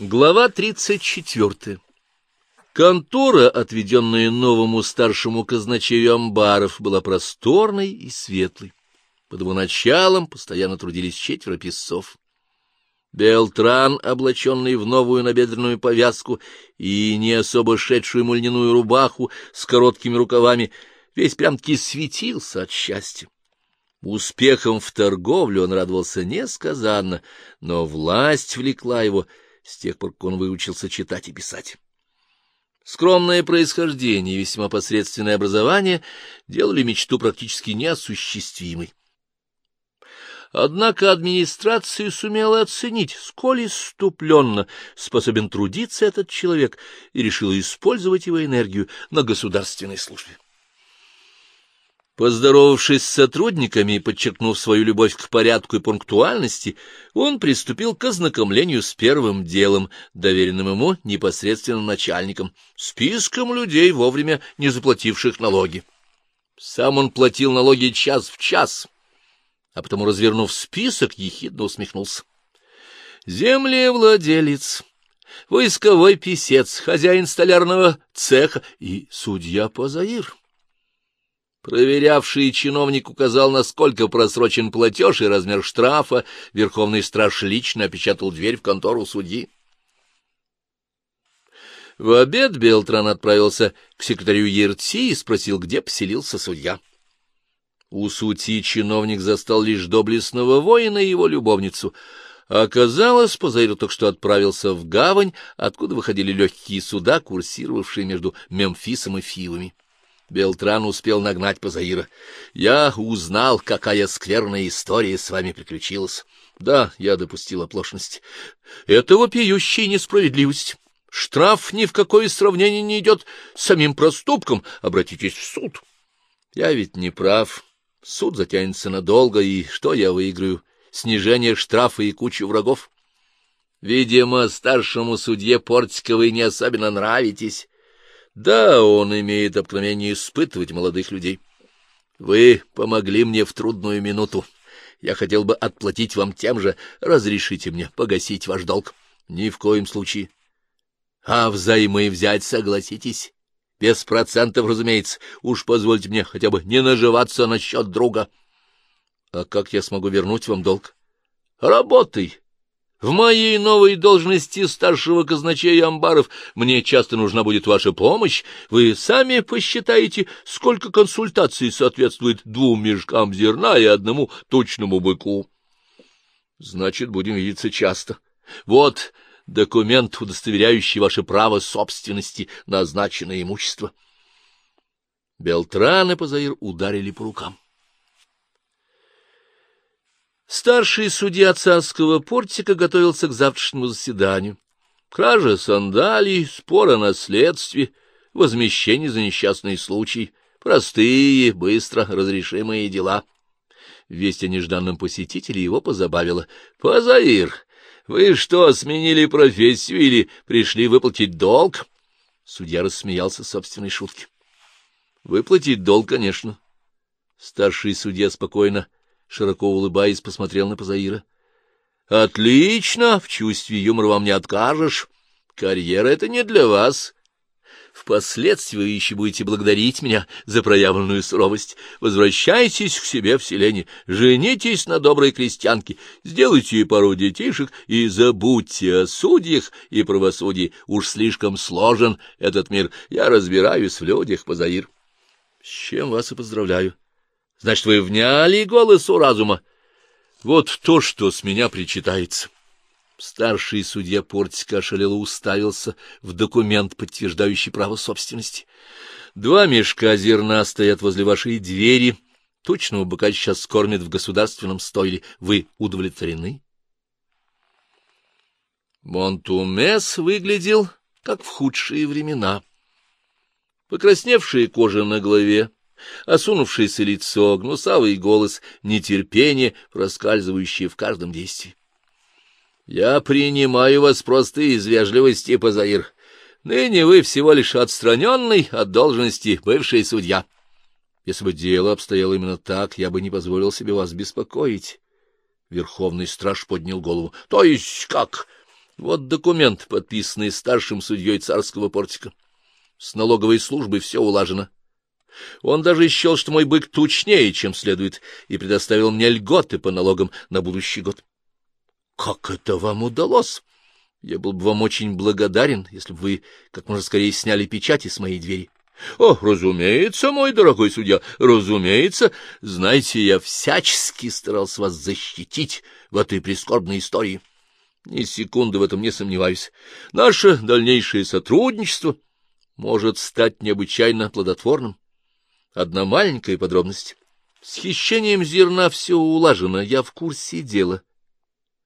Глава 34. Контора, отведенная новому старшему казначею амбаров, была просторной и светлой. Под его началом постоянно трудились четверо писцов. Белтран, облаченный в новую набедренную повязку и не особо шедшую мульняную рубаху с короткими рукавами, весь прям-таки светился от счастья. Успехом в торговле он радовался несказанно, но власть влекла его — с тех пор, как он выучился читать и писать. Скромное происхождение и весьма посредственное образование делали мечту практически неосуществимой. Однако администрация сумела оценить, сколь иступленно способен трудиться этот человек, и решила использовать его энергию на государственной службе. Поздоровавшись с сотрудниками и подчеркнув свою любовь к порядку и пунктуальности, он приступил к ознакомлению с первым делом, доверенным ему непосредственным начальником, списком людей, вовремя не заплативших налоги. Сам он платил налоги час в час, а потому, развернув список, ехидно усмехнулся. Землевладелец, войсковой писец, хозяин столярного цеха и судья Позаир. Проверявший чиновник указал, насколько просрочен платеж и размер штрафа. Верховный страж лично опечатал дверь в контору судьи. В обед Белтран отправился к секретарю Ерти и спросил, где поселился судья. У сути чиновник застал лишь доблестного воина и его любовницу. Оказалось, Позаир только что отправился в гавань, откуда выходили легкие суда, курсировавшие между Мемфисом и Фивами. Белтран успел нагнать Пазаира. Я узнал, какая скверная история с вами приключилась. Да, я допустил оплошность. Это вопиющая несправедливость. Штраф ни в какое сравнение не идет с самим проступком. Обратитесь в суд. Я ведь не прав. Суд затянется надолго, и что я выиграю? Снижение штрафа и кучу врагов? Видимо, старшему судье Портиковой не особенно нравитесь. Да, он имеет обыкновение испытывать молодых людей. Вы помогли мне в трудную минуту. Я хотел бы отплатить вам тем же. Разрешите мне погасить ваш долг. Ни в коем случае. А взаймы взять согласитесь? Без процентов, разумеется. Уж позвольте мне хотя бы не наживаться насчет друга. А как я смогу вернуть вам долг? Работай. В моей новой должности старшего казначея амбаров мне часто нужна будет ваша помощь. Вы сами посчитаете, сколько консультаций соответствует двум мешкам зерна и одному точному быку. Значит, будем видеться часто. Вот документ, удостоверяющий ваше право собственности на означенное имущество. Белтран и Пазаир ударили по рукам. Старший судья царского портика готовился к завтрашнему заседанию. Кража сандалий, спор о наследстве, возмещение за несчастный случай, простые, быстро разрешимые дела. Весть о нежданном посетителе его позабавила. — Позаир, вы что, сменили профессию или пришли выплатить долг? Судья рассмеялся собственной шутке. — Выплатить долг, конечно. Старший судья спокойно широко улыбаясь, посмотрел на Пазаира. — Отлично, в чувстве юмора вам не откажешь. Карьера — это не для вас. Впоследствии вы еще будете благодарить меня за проявленную суровость. Возвращайтесь к себе в селение, женитесь на доброй крестьянке, сделайте ей пару детишек и забудьте о судьях и правосудии. Уж слишком сложен этот мир. Я разбираюсь в людях, Пазаир. С чем вас и поздравляю. Значит, вы вняли голосу разума. Вот то, что с меня причитается. Старший судья Портика ошалело уставился в документ, подтверждающий право собственности. Два мешка зерна стоят возле вашей двери. Точного быка сейчас кормят в государственном стойле. Вы удовлетворены? Монтумес выглядел, как в худшие времена. Покрасневшая кожа на голове, осунувшееся лицо, гнусавый голос, нетерпение, проскальзывающее в каждом действии. — Я принимаю вас просто из вежливости, Пазаир. Ныне вы всего лишь отстраненный от должности бывший судья. Если бы дело обстояло именно так, я бы не позволил себе вас беспокоить. Верховный страж поднял голову. — То есть как? Вот документ, подписанный старшим судьей царского портика. С налоговой службой все улажено. Он даже счел, что мой бык тучнее, чем следует, и предоставил мне льготы по налогам на будущий год. — Как это вам удалось? Я был бы вам очень благодарен, если бы вы как можно скорее сняли печати с моей двери. — О, разумеется, мой дорогой судья, разумеется. Знаете, я всячески старался вас защитить в этой прискорбной истории. Ни секунды в этом не сомневаюсь. Наше дальнейшее сотрудничество может стать необычайно плодотворным. Одна маленькая подробность. С хищением зерна все улажено, я в курсе дела.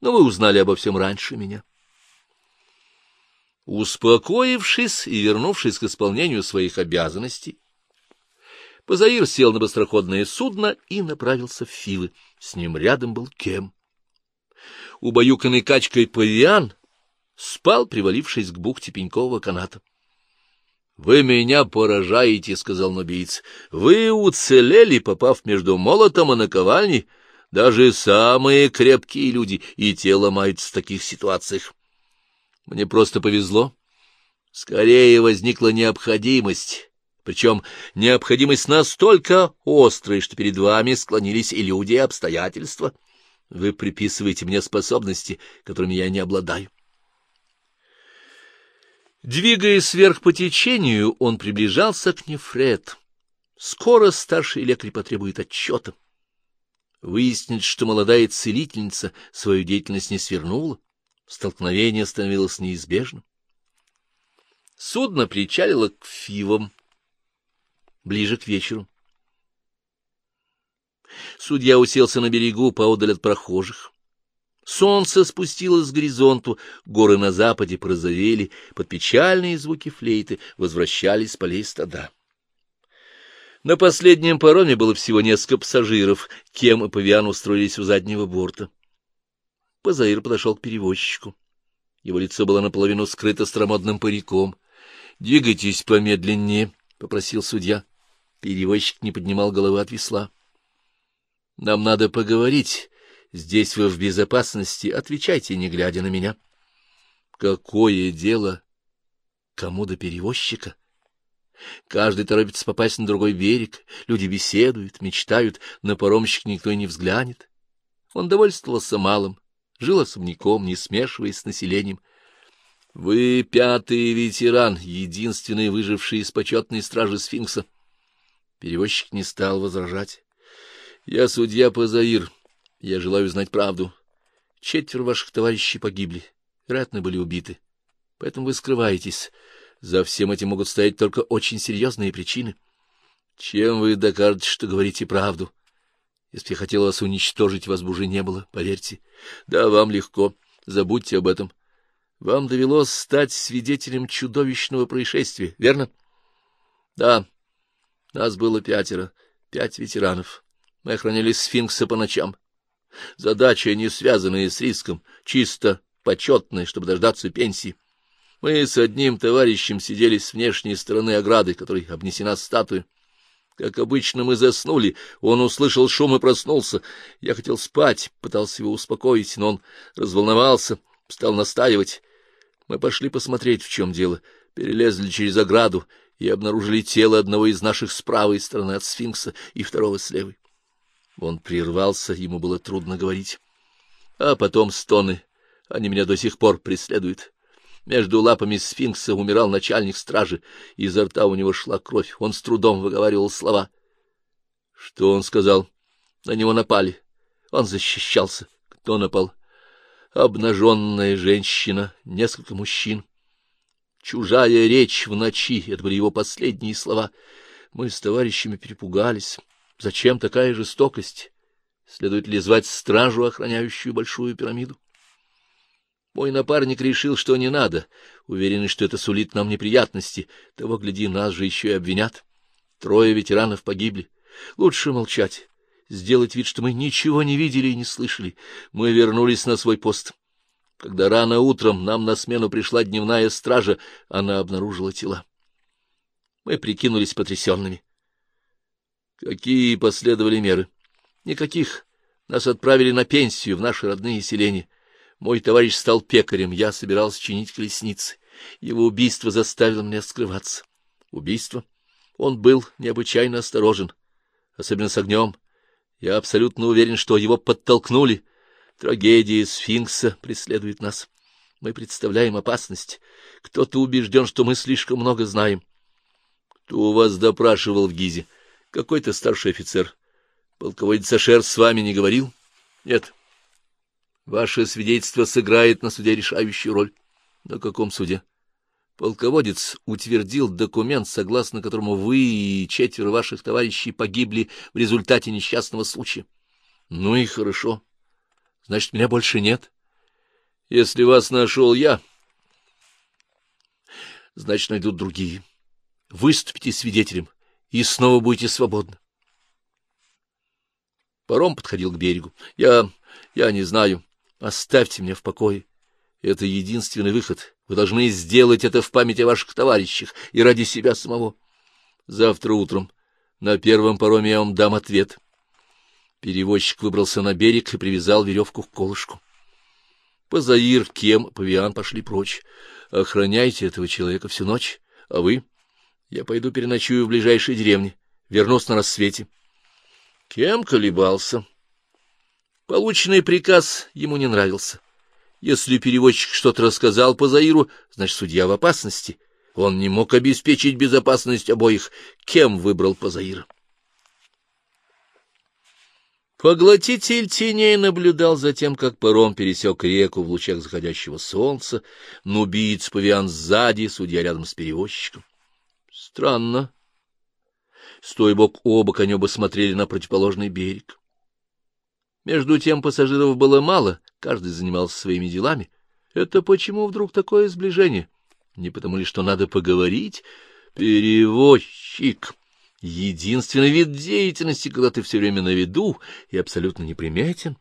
Но вы узнали обо всем раньше меня. Успокоившись и вернувшись к исполнению своих обязанностей, Позаир сел на быстроходное судно и направился в Филы. С ним рядом был Кем. Убаюканный качкой павиан спал, привалившись к бухте пенькового каната. — Вы меня поражаете, — сказал нобиец. — Вы уцелели, попав между молотом и наковальней. Даже самые крепкие люди и те ломаются в таких ситуациях. Мне просто повезло. Скорее возникла необходимость, причем необходимость настолько острая, что перед вами склонились и люди, и обстоятельства. Вы приписываете мне способности, которыми я не обладаю. Двигаясь вверх по течению, он приближался к Нефред. Скоро старший лекарь потребует отчета. Выяснит, что молодая целительница свою деятельность не свернула, Столкновение становилось неизбежным. Судно причалило к Фивам ближе к вечеру. Судья уселся на берегу поодаль от прохожих. Солнце спустилось к горизонту, горы на западе прозовели, под печальные звуки флейты возвращались с полей стада. На последнем пароме было всего несколько пассажиров, кем и павиан устроились у заднего борта. Позаир подошел к перевозчику. Его лицо было наполовину скрыто старомодным париком. — Двигайтесь помедленнее, — попросил судья. Перевозчик не поднимал головы от весла. — Нам надо поговорить. Здесь вы в безопасности. Отвечайте, не глядя на меня. — Какое дело? Кому до перевозчика? Каждый торопится попасть на другой берег. Люди беседуют, мечтают, на паромщик никто и не взглянет. Он довольствовался малым жил особняком, не смешиваясь с населением. Вы пятый ветеран, единственный выживший из почетной стражи сфинкса. Перевозчик не стал возражать. Я судья Пазаир. Я желаю знать правду. Четверо ваших товарищей погибли, вероятно, были убиты. Поэтому вы скрываетесь. За всем этим могут стоять только очень серьезные причины. Чем вы докажете, что говорите правду? Если я хотел вас уничтожить, вас бы уже не было, поверьте. Да, вам легко. Забудьте об этом. Вам довелось стать свидетелем чудовищного происшествия, верно? Да. Нас было пятеро, пять ветеранов. Мы охраняли сфинкса по ночам. Задача, не связанная с риском, чисто почетная, чтобы дождаться пенсии. Мы с одним товарищем сидели с внешней стороны ограды, которой обнесена статуя. Как обычно, мы заснули. Он услышал шум и проснулся. Я хотел спать, пытался его успокоить, но он разволновался, стал настаивать. Мы пошли посмотреть, в чем дело, перелезли через ограду и обнаружили тело одного из наших с правой стороны от сфинкса и второго с левой. Он прервался, ему было трудно говорить. А потом стоны. Они меня до сих пор преследуют. Между лапами сфинкса умирал начальник стражи, изо рта у него шла кровь, он с трудом выговаривал слова. Что он сказал? На него напали. Он защищался. Кто напал? Обнаженная женщина, несколько мужчин. Чужая речь в ночи — это были его последние слова. Мы с товарищами перепугались. Зачем такая жестокость? Следует ли звать стражу, охраняющую большую пирамиду? Мой напарник решил, что не надо, уверенный, что это сулит нам неприятности. Того, гляди, нас же еще и обвинят. Трое ветеранов погибли. Лучше молчать, сделать вид, что мы ничего не видели и не слышали. Мы вернулись на свой пост. Когда рано утром нам на смену пришла дневная стража, она обнаружила тела. Мы прикинулись потрясенными. Какие последовали меры? Никаких. Нас отправили на пенсию в наши родные селения. Мой товарищ стал пекарем, я собирался чинить колесницы. Его убийство заставило меня скрываться. Убийство? Он был необычайно осторожен, особенно с огнем. Я абсолютно уверен, что его подтолкнули. Трагедия сфинкса преследует нас. Мы представляем опасность. Кто-то убежден, что мы слишком много знаем. Кто у вас допрашивал в Гизе? Какой-то старший офицер. Полководец Ашер с вами не говорил? Нет. Ваше свидетельство сыграет на суде решающую роль. На каком суде? Полководец утвердил документ, согласно которому вы и четверо ваших товарищей погибли в результате несчастного случая. Ну и хорошо. Значит, меня больше нет. Если вас нашел я, значит, найдут другие. Выступите свидетелем, и снова будете свободны. Паром подходил к берегу. Я... я не знаю. Оставьте меня в покое. Это единственный выход. Вы должны сделать это в память о ваших товарищах и ради себя самого. Завтра утром на первом пароме я вам дам ответ. Перевозчик выбрался на берег и привязал веревку к колышку. Позаир, Кем, Павиан пошли прочь. Охраняйте этого человека всю ночь, а вы? Я пойду переночую в ближайшей деревне, вернусь на рассвете. Кем колебался. Полученный приказ ему не нравился. Если переводчик что-то рассказал по Заиру, значит, судья в опасности. Он не мог обеспечить безопасность обоих. Кем выбрал Позаира? Поглотитель теней наблюдал за тем, как паром пересек реку в лучах заходящего солнца, нубиец павиан сзади, судья рядом с перевозчиком. Странно. Стой бок о бок они оба смотрели на противоположный берег. Между тем пассажиров было мало, каждый занимался своими делами. Это почему вдруг такое сближение? Не потому ли, что надо поговорить? Перевозчик. Единственный вид деятельности, когда ты все время на виду и абсолютно неприметен.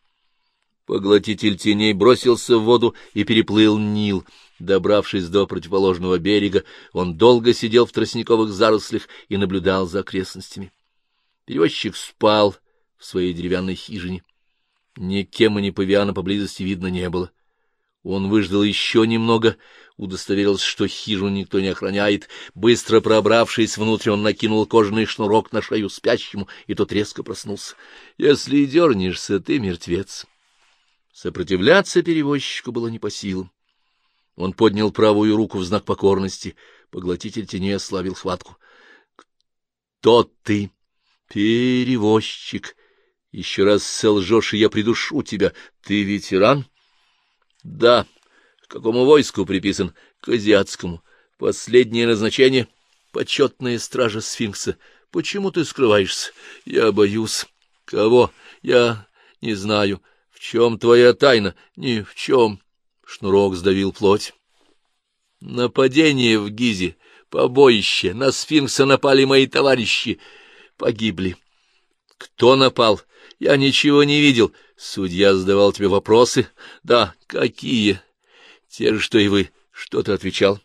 Поглотитель теней бросился в воду и переплыл Нил. Добравшись до противоположного берега, он долго сидел в тростниковых зарослях и наблюдал за окрестностями. Перевозчик спал в своей деревянной хижине. Ни Кема, ни Павиана поблизости видно не было. Он выждал еще немного, удостоверился, что хижину никто не охраняет. Быстро пробравшись внутрь, он накинул кожаный шнурок на шею спящему, и тот резко проснулся. — Если дернешься, ты мертвец. Сопротивляться перевозчику было не по силам. Он поднял правую руку в знак покорности. Поглотитель теней ослабил хватку. — Кто ты? — Перевозчик. Еще раз солжешь, и я придушу тебя. Ты ветеран? Да. К какому войску приписан? К азиатскому. Последнее назначение — почетная стража сфинкса. Почему ты скрываешься? Я боюсь. Кого? Я не знаю. В чем твоя тайна? Ни в чем. Шнурок сдавил плоть. Нападение в Гизе, побоище, на сфинкса напали мои товарищи. Погибли. Кто напал? — я ничего не видел. Судья задавал тебе вопросы. Да, какие? Те же, что и вы. Что ты отвечал?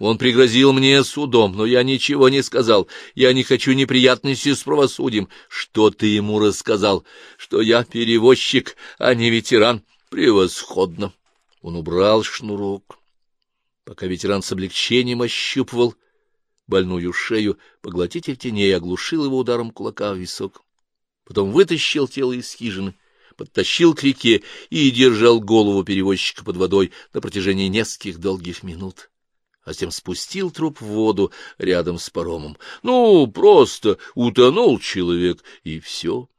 Он пригрозил мне судом, но я ничего не сказал. Я не хочу неприятностей с правосудием. Что ты ему рассказал? Что я перевозчик, а не ветеран? Превосходно. Он убрал шнурок. Пока ветеран с облегчением ощупывал больную шею, поглотитель теней оглушил его ударом кулака в висок потом вытащил тело из хижины, подтащил к реке и держал голову перевозчика под водой на протяжении нескольких долгих минут а затем спустил труп в воду рядом с паромом. Ну, просто утонул человек, и все.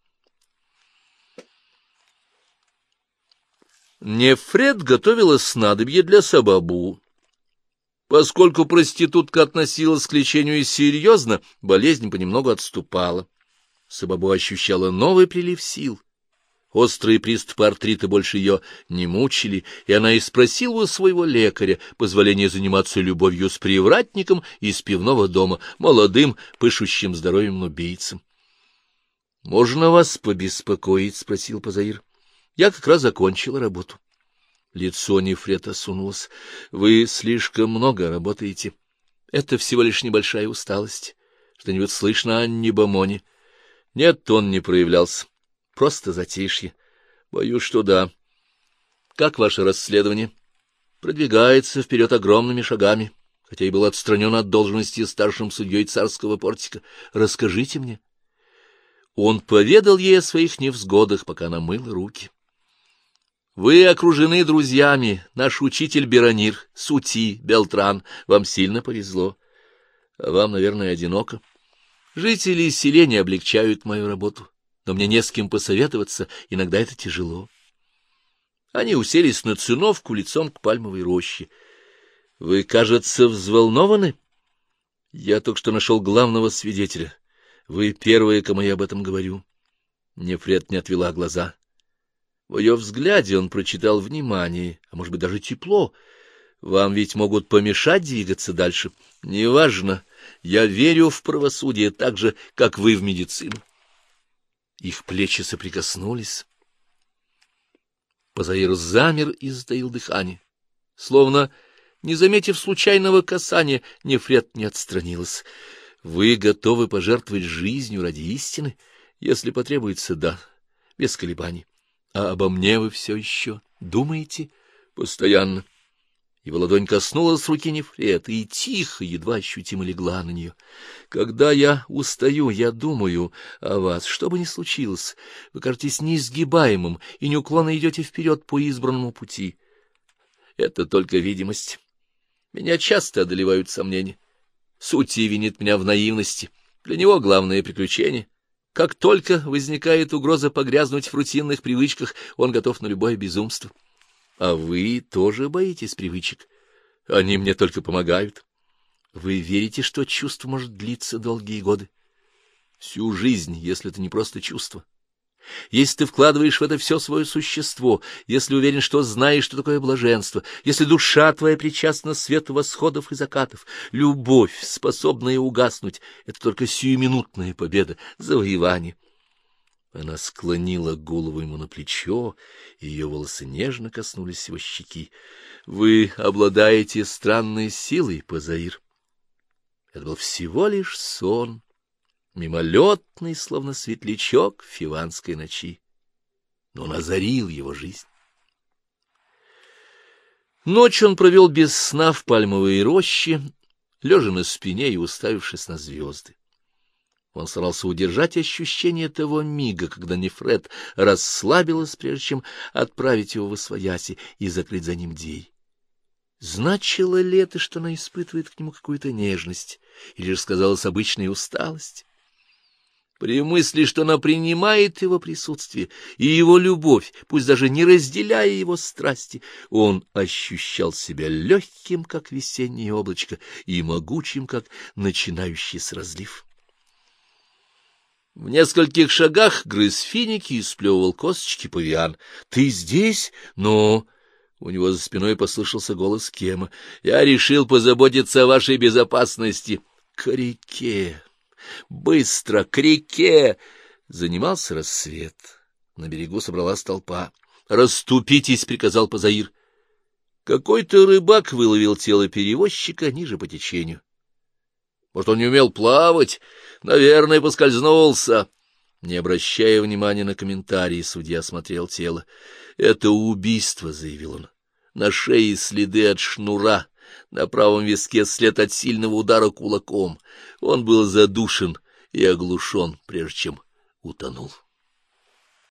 Нефред готовила снадобье для Сабабу. Поскольку проститутка относилась к лечению серьезно, болезнь понемногу отступала. Сабабу ощущала новый прилив сил. Острые приступы артрита больше ее не мучили, и она и спросила у своего лекаря позволения заниматься любовью с привратником из пивного дома, молодым, пышущим здоровьем нубийцем. — Можно вас побеспокоить? — спросил Пазаир. — Я как раз закончила работу. Лицо Нефрета сунулось. — Вы слишком много работаете. Это всего лишь небольшая усталость. Что-нибудь слышно о Небомоне? — нет, он не проявлялся. Просто затишье. Боюсь, что да. Как ваше расследование? Продвигается вперед огромными шагами, хотя и был отстранен от должности старшим судьей царского портика. Расскажите мне. Он поведал ей о своих невзгодах, пока она мыла руки. Вы окружены друзьями, наш учитель Беронир, Сути, Белтран. Вам сильно повезло. А вам, наверное, одиноко. Жители селения облегчают мою работу, но мне не с кем посоветоваться, иногда это тяжело. Они уселись на циновку лицом к пальмовой роще. — Вы, кажется, взволнованы? — Я только что нашел главного свидетеля. Вы первые, кому я об этом говорю. Нефред не отвела глаза. В ее взгляде он прочитал внимание, а может быть даже тепло. Вам ведь могут помешать двигаться дальше. Неважно, я верю в правосудие так же, как вы в медицину. Их плечи соприкоснулись. Позаир замер и затаил дыхание. Словно, не заметив случайного касания, Нефред не отстранилась. Вы готовы пожертвовать жизнью ради истины? Если потребуется, да, без колебаний. А обо мне вы все еще думаете? Постоянно. Его ладонь коснулась руки Нефрета и тихо, едва ощутимо легла на нее. Когда я устаю, я думаю о вас, что бы ни случилось. Вы кажетесь неизгибаемым и неуклонно идете вперед по избранному пути. Это только видимость. Меня часто одолевают сомнения. Сути винит меня в наивности. Для него главное приключение — как только возникает угроза погрязнуть в рутинных привычках, он готов на любое безумство. А вы тоже боитесь привычек. Они мне только помогают. Вы верите, что чувство может длиться долгие годы? Всю жизнь, если это не просто чувство. Если ты вкладываешь в это все свое существо, если уверен, что знаешь, что такое блаженство, если душа твоя причастна свету восходов и закатов, любовь, способная угаснуть, — это только сиюминутная победа, завоевание. Она склонила голову ему на плечо, и ее волосы нежно коснулись его щеки. — Вы обладаете странной силой, Пазаир. Это был всего лишь сон мимолетный, словно светлячок фиванской ночи, но он озарил его жизнь. Ночь он провел без сна в пальмовой роще, лежа на спине и уставившись на звезды. Он старался удержать ощущение того мига, когда Нефред расслабилась, прежде чем отправить его в освояси и закрыть за ним дверь. Значило ли это, что она испытывает к нему какую-то нежность, или же сказалась обычная усталость? При мысли, что она принимает его присутствие и его любовь, пусть даже не разделяя его страсти, он ощущал себя легким, как весеннее облачко, и могучим, как начинающий с разлив. В нескольких шагах грыз финики и сплевывал косточки павиан. — Ты здесь? Но... У него за спиной послышался голос Кема. — Я решил позаботиться о вашей безопасности. — К реке! Быстро, к реке! Занимался рассвет. На берегу собралась толпа. «Раступитесь!» — приказал Пазаир. Какой-то рыбак выловил тело перевозчика ниже по течению. Может, он не умел плавать? Наверное, поскользнулся. Не обращая внимания на комментарии, судья смотрел тело. «Это убийство», — заявил он. «На шее следы от шнура, на правом виске след от сильного удара кулаком. Он был задушен и оглушен, прежде чем утонул.